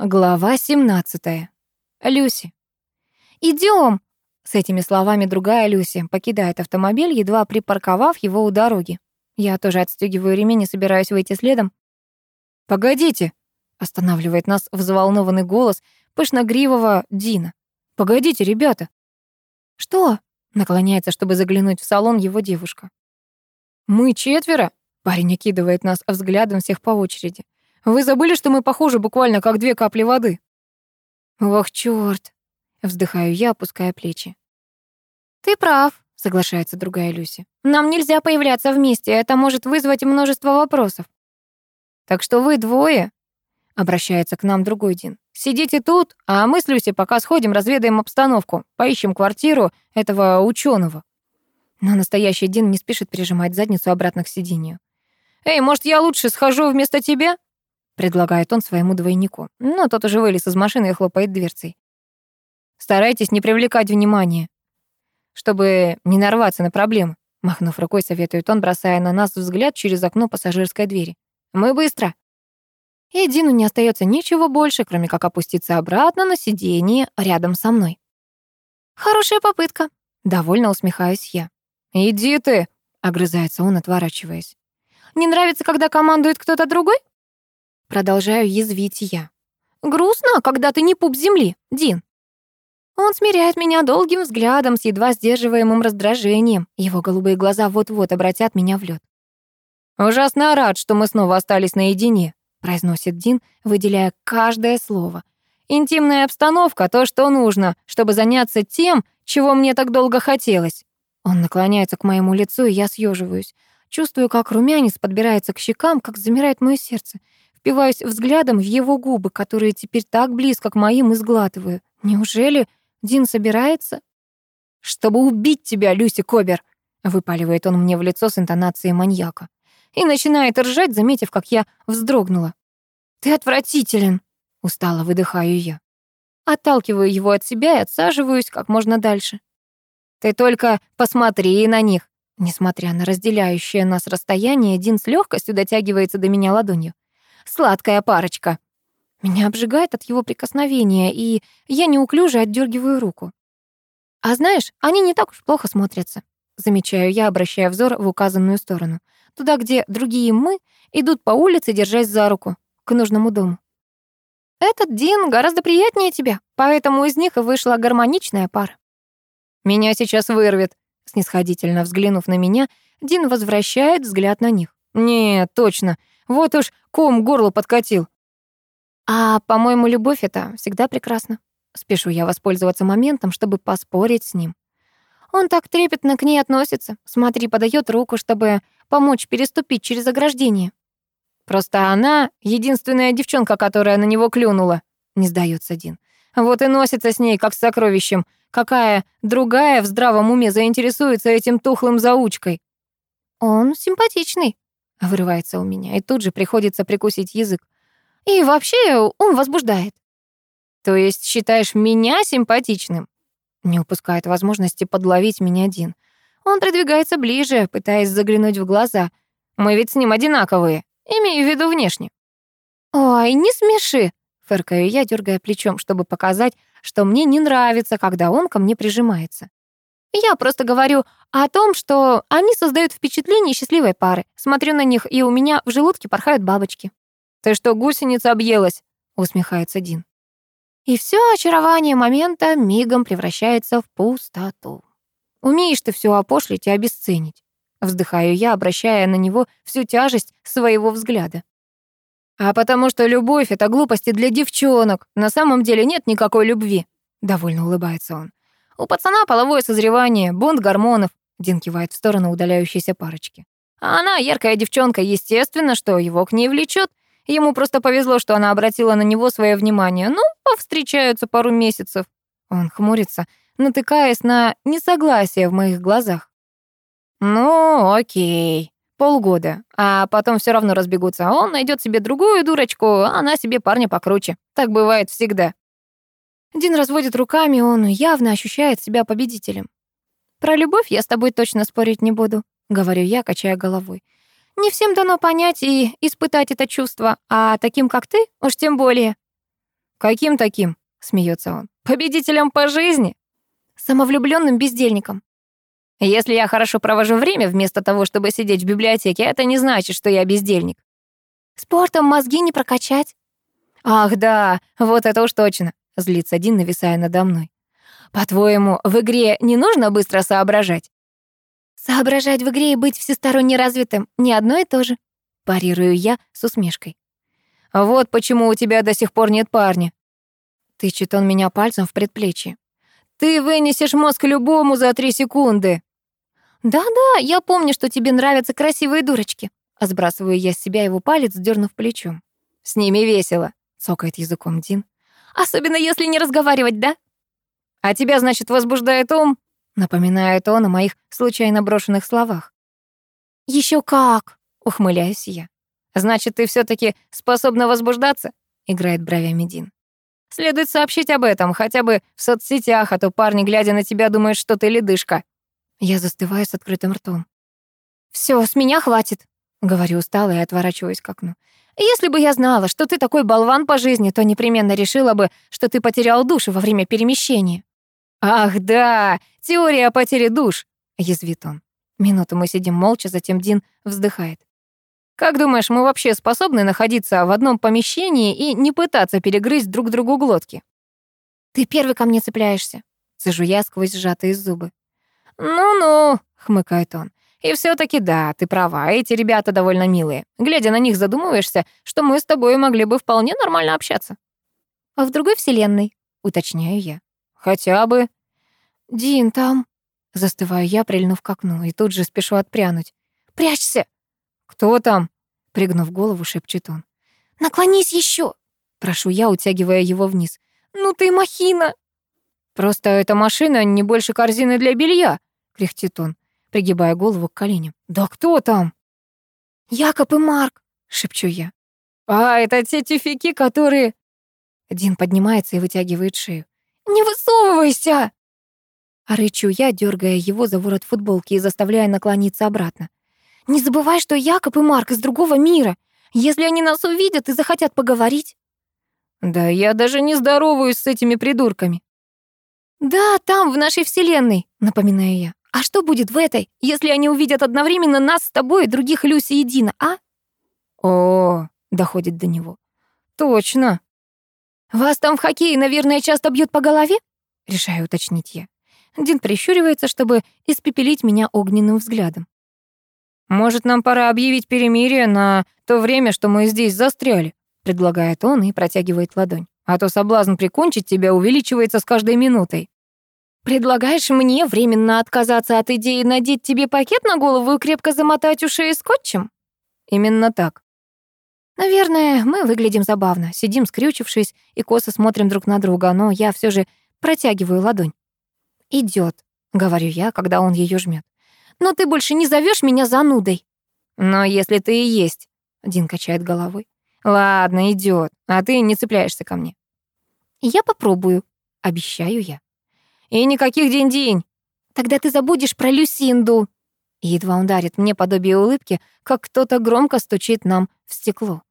Глава 17. Люси. Идем. С этими словами другая Люси покидает автомобиль, едва припарковав его у дороги. Я тоже отстегиваю ремень и собираюсь выйти следом. «Погодите!» — останавливает нас взволнованный голос пышногривого Дина. «Погодите, ребята!» «Что?» — наклоняется, чтобы заглянуть в салон его девушка. «Мы четверо!» — парень окидывает нас взглядом всех по очереди. Вы забыли, что мы похожи буквально как две капли воды? Ох, чёрт. Вздыхаю я, опуская плечи. Ты прав, соглашается другая Люси. Нам нельзя появляться вместе, это может вызвать множество вопросов. Так что вы двое, обращается к нам другой Дин. Сидите тут, а мы с Люси пока сходим, разведаем обстановку, поищем квартиру этого ученого. Но настоящий Дин не спешит прижимать задницу обратно к сиденью. «Эй, может, я лучше схожу вместо тебя?» Предлагает он своему двойнику. Но тот уже вылез из машины и хлопает дверцей. Старайтесь не привлекать внимания, чтобы не нарваться на проблемы. Махнув рукой, советует он, бросая на нас взгляд через окно пассажирской двери. Мы быстро. И Дину не остается ничего больше, кроме как опуститься обратно на сиденье рядом со мной. Хорошая попытка. Довольно усмехаюсь я. «Иди ты!» — огрызается он, отворачиваясь. «Не нравится, когда командует кто-то другой?» Продолжаю язвить я. «Грустно, когда ты не пуп земли, Дин». Он смиряет меня долгим взглядом с едва сдерживаемым раздражением. Его голубые глаза вот-вот обратят меня в лед. «Ужасно рад, что мы снова остались наедине», — произносит Дин, выделяя каждое слово. «Интимная обстановка — то, что нужно, чтобы заняться тем, чего мне так долго хотелось». Он наклоняется к моему лицу, и я съеживаюсь. Чувствую, как румянец подбирается к щекам, как замирает мое сердце. Впиваюсь взглядом в его губы, которые теперь так близко к моим, и сглатываю. Неужели Дин собирается? «Чтобы убить тебя, Люси Кобер!» выпаливает он мне в лицо с интонацией маньяка. И начинает ржать, заметив, как я вздрогнула. «Ты отвратителен!» — устало выдыхаю я. Отталкиваю его от себя и отсаживаюсь как можно дальше. «Ты только посмотри на них!» Несмотря на разделяющее нас расстояние, Дин с легкостью дотягивается до меня ладонью сладкая парочка. Меня обжигает от его прикосновения, и я неуклюже отдергиваю руку. А знаешь, они не так уж плохо смотрятся. Замечаю я, обращая взор в указанную сторону. Туда, где другие мы идут по улице, держась за руку, к нужному дому. Этот Дин гораздо приятнее тебя, поэтому из них и вышла гармоничная пара. Меня сейчас вырвет. Снисходительно взглянув на меня, Дин возвращает взгляд на них. Нет, точно, вот уж ком горло подкатил. А, по-моему, любовь — это всегда прекрасно. Спешу я воспользоваться моментом, чтобы поспорить с ним. Он так трепетно к ней относится. Смотри, подает руку, чтобы помочь переступить через ограждение. Просто она — единственная девчонка, которая на него клюнула, не сдается Дин. Вот и носится с ней, как с сокровищем. Какая другая в здравом уме заинтересуется этим тухлым заучкой? Он симпатичный, Вырывается у меня, и тут же приходится прикусить язык. И вообще он возбуждает. То есть считаешь меня симпатичным? Не упускает возможности подловить меня один. Он продвигается ближе, пытаясь заглянуть в глаза. Мы ведь с ним одинаковые, имею в виду внешне. «Ой, не смеши!» — фыркаю я, дергая плечом, чтобы показать, что мне не нравится, когда он ко мне прижимается. Я просто говорю о том, что они создают впечатление счастливой пары. Смотрю на них, и у меня в желудке порхают бабочки. «Ты что, гусеница объелась?» — усмехается Дин. И все очарование момента мигом превращается в пустоту. Умеешь ты все опошлить и обесценить. Вздыхаю я, обращая на него всю тяжесть своего взгляда. А потому что любовь — это глупости для девчонок. На самом деле нет никакой любви. Довольно улыбается он. У пацана половое созревание, бунт гормонов. Дин кивает в сторону удаляющейся парочки. А она яркая девчонка, естественно, что его к ней влечет. Ему просто повезло, что она обратила на него свое внимание. Ну, повстречаются пару месяцев. Он хмурится, натыкаясь на несогласие в моих глазах. Ну, окей. Полгода. А потом все равно разбегутся. Он найдет себе другую дурочку, а она себе парня покруче. Так бывает всегда. Дин разводит руками, он явно ощущает себя победителем. «Про любовь я с тобой точно спорить не буду», — говорю я, качая головой. «Не всем дано понять и испытать это чувство, а таким, как ты, уж тем более». Каким таким? Смеется он. Победителем по жизни? Самовлюбленным бездельником. Если я хорошо провожу время вместо того, чтобы сидеть в библиотеке, это не значит, что я бездельник. Спортом мозги не прокачать. Ах, да, вот это уж точно, злится Дин, нависая надо мной. По-твоему, в игре не нужно быстро соображать? Соображать в игре и быть всесторонне развитым — не одно и то же. Парирую я с усмешкой. Вот почему у тебя до сих пор нет парня. Тычет он меня пальцем в предплечье. Ты вынесешь мозг любому за три секунды. Да-да, я помню, что тебе нравятся красивые дурочки. А сбрасываю я с себя его палец, дернув плечом. С ними весело, цокает языком Дин. Особенно если не разговаривать, да? А тебя, значит, возбуждает ум? Напоминает он о моих случайно брошенных словах. Еще как, ухмыляюсь я. Значит, ты все таки способна возбуждаться? Играет бровями Дин. Следует сообщить об этом, хотя бы в соцсетях, а то парни, глядя на тебя, думают, что ты ледышка. Я застываю с открытым ртом. Все, с меня хватит», — говорю устало и отворачиваюсь к окну. «Если бы я знала, что ты такой болван по жизни, то непременно решила бы, что ты потерял душу во время перемещения». «Ах, да, теория о потере душ», — язвит он. Минуту мы сидим молча, затем Дин вздыхает. «Как думаешь, мы вообще способны находиться в одном помещении и не пытаться перегрызть друг другу глотки?» «Ты первый ко мне цепляешься», — цежу я сквозь сжатые зубы. «Ну-ну», — хмыкает он. «И все таки да, ты права, эти ребята довольно милые. Глядя на них, задумываешься, что мы с тобой могли бы вполне нормально общаться». «А в другой вселенной?» — уточняю я. «Хотя бы». «Дин, там...» — застываю я, прильнув к окну, и тут же спешу отпрянуть. «Прячься!» «Кто там?» — пригнув голову, шепчет он. «Наклонись еще!» — прошу я, утягивая его вниз. «Ну ты махина!» «Просто эта машина не больше корзины для белья!» кряхтит он, пригибая голову к коленям. «Да кто там?» «Якоб и Марк», — шепчу я. «А, это те тюфяки, которые...» Дин поднимается и вытягивает шею. «Не высовывайся!» Рычу я, дергая его за ворот футболки и заставляя наклониться обратно. «Не забывай, что Якоб и Марк из другого мира. Если они нас увидят и захотят поговорить...» «Да я даже не здороваюсь с этими придурками». «Да, там, в нашей вселенной», — напоминаю я. А что будет в этой, если они увидят одновременно нас с тобой и других Люси и Дина, а? О, доходит до него. Точно. Вас там в хоккее, наверное, часто бьют по голове? Решаю уточнить я. Дин прищуривается, чтобы испепелить меня огненным взглядом. «Может, нам пора объявить перемирие на то время, что мы здесь застряли?» предлагает он и протягивает ладонь. «А то соблазн прикончить тебя увеличивается с каждой минутой». Предлагаешь мне временно отказаться от идеи надеть тебе пакет на голову и крепко замотать уши скотчем? Именно так. Наверное, мы выглядим забавно, сидим скрючившись и косо смотрим друг на друга, но я все же протягиваю ладонь. Идет, говорю я, когда он ее жмет. Но ты больше не зовешь меня занудой. Но если ты и есть, Дин качает головой. Ладно, идет, а ты не цепляешься ко мне. Я попробую, обещаю я. И никаких день-день. Тогда ты забудешь про Люсинду. едва он дарит мне подобие улыбки, как кто-то громко стучит нам в стекло.